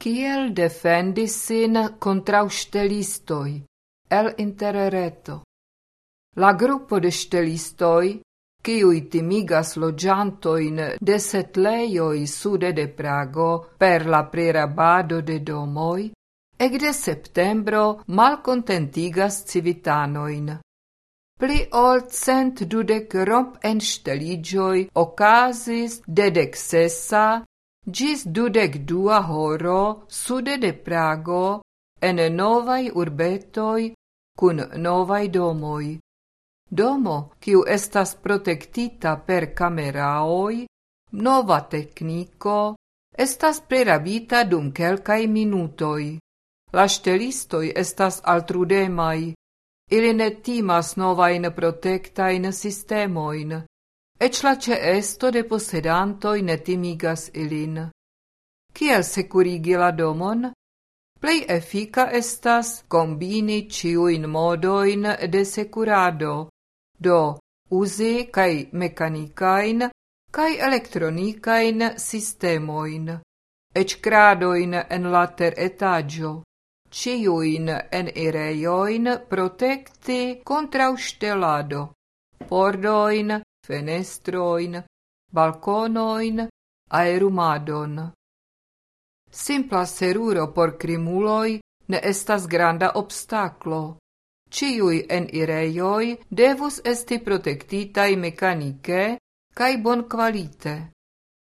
Kiel defendis sin kontraŭ ŝtelistoj el interreto? La grupo de ŝtelistoj, kiuj timigas loĝantojn de setlejoj sude de Prago per la prerabado de domoj, ekde septembro malkontentigas civitanojn. Pli ol cent dudek romp enŝteliĝoj okazis de dek sesa ĝis dudek dua horo sude de Prago en novaj urbetoj kun novaj domoj. Domo, kiu estas protektita per kameraoj, nova tekniko, estas prerabita dum kelkaj minutoj. La ŝtelistoj estas altrudemaj, ili ne timas novajn protektajn sistemojn, eĉ la ĉeesto de posedantoj ne timigas ilin. Kiel sekurigi la domon? Plej efika estas kombini ĉiujn modojn de sekurado, do uzi kaj mekanikajn kaj elektronikajn sistemojn, eĉ kradojn en la teretaĝo ciuin en irejoin protecti contra ustelado, pordoin, fenestroin, balconoin, aerumadon. Simpla seruro por crimuloi ne estas granda obstaclo. Ciui en irejoi devus esti protectitai mecanike kai bon qualite.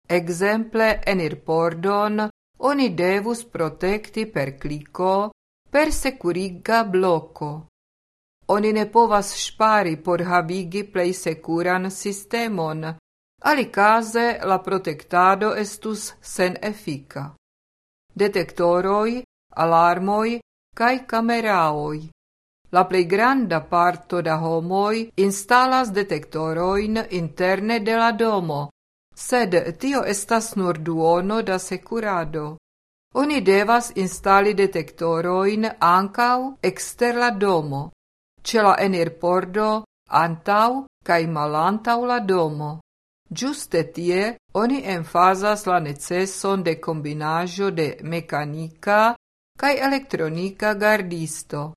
Exemple enir pordon oni devus protekti per clicco per securiga blocco. Oni ne povas spari por havigi plei securan sistemon, alicase la protectado estus sen effica. Detectoroi, alarmoi, cae cameraoi. La plei granda parto da homoi instalas detektoroin interne de la domo, sed tio estas nur duono da securado. Oni devas instali detektoroin ancau exter la domo, ce la enirpordo, antau kaj malantau la domo. Giuste tie oni enfazas la neceson de combinaĵo de mekanika kaj elektronika gardisto.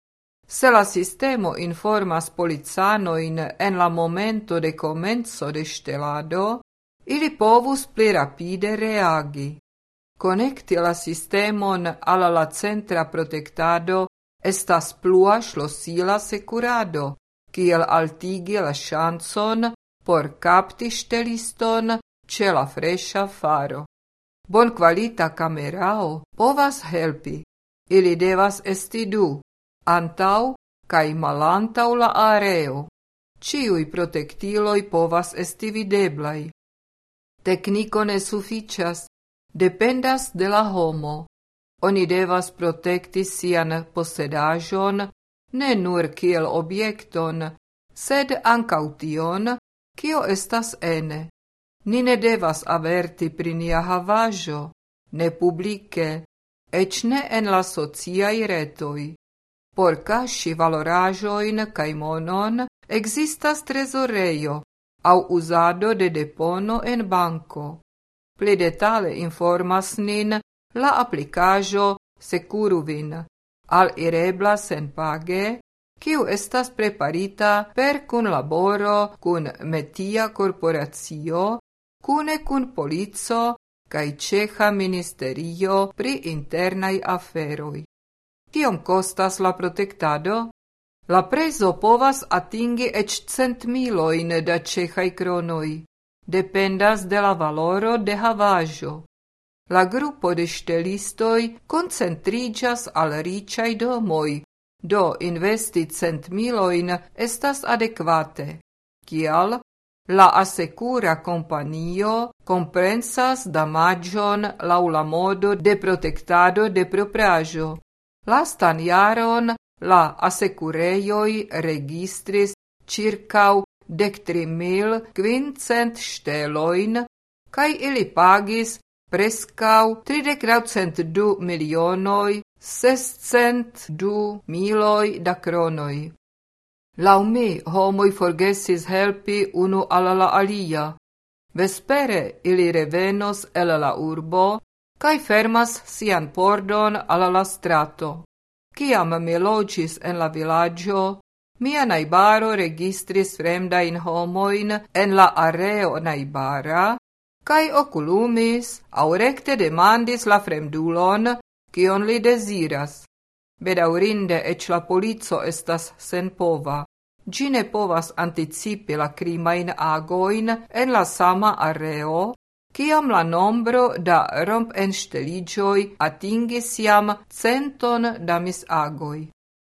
Se la sistemo informas policanojn en la momento de komenco de ŝtelado, ili povus pli rapide reagi. Connecti la sistemon alla la centra protectado estas plua ŝlosila sekurado, kiel altigi la ŝancon por kapti ŝteliston ĉe la freŝa faro. Bonkvalita kamerao povas helpi. Ili devas esti du, antaŭ kaj malantaŭ la areo. Ĉiuj protektiloj povas esti videblaj. Tecnico ne dependas de la homo. Oni devas protekti sian posedaĵon ne nur kiel objekton, sed ankaŭ tion, kio estas ene. Ni ne devas averti pri nia ne publike, eĉ ne en la sociaj retoj. Por kaŝi valoraĵojn kaj monon ekzistas trezorejo, au uzado de depono en banco. Pli detale informas nin la applicajo Securuvin, al irebla sen page, kiu estas preparita per kun laboro kun metia corporacio, kune kun polico kaj ĉeĥa ministerio pri internaj aferoj. Kiom kostas la protektado? La prezo povas atingi eĉ centmilojn da ĉeĥaj kronoj. Dependas de la valoro de havaĵo. La grupo de ŝtelistoj koncentriĝas al riĉaj domoj, do investi centmilojn estas adekvate. Kial? La asekura kompanio komprensas damaĝon laŭ la modo de protektado de propraĵo. Lastan jaron La asecureioi registris circau dectri mil quincent steloin, cae ili pagis prescau tridecnaucent du milionoi sescent du miloi da cronoi. Lau mi homoi forgesis helpi unu ala la alia. Vespere ili revenos el la urbo, cae fermas sian pordon alla la strato. Ciam mi logis en la villaggio, mia naibaro registris fremdain homoin en la areo naibara, cae oculumis, au recte demandis la fremdulon, cion li desiras. Bedaurinde ec la polizo estas senpova. Gi ne povas anticipi la crimain agoin en la sama areo, ciam la nombro da romp ensteligioi atingis jam centon da misagoi.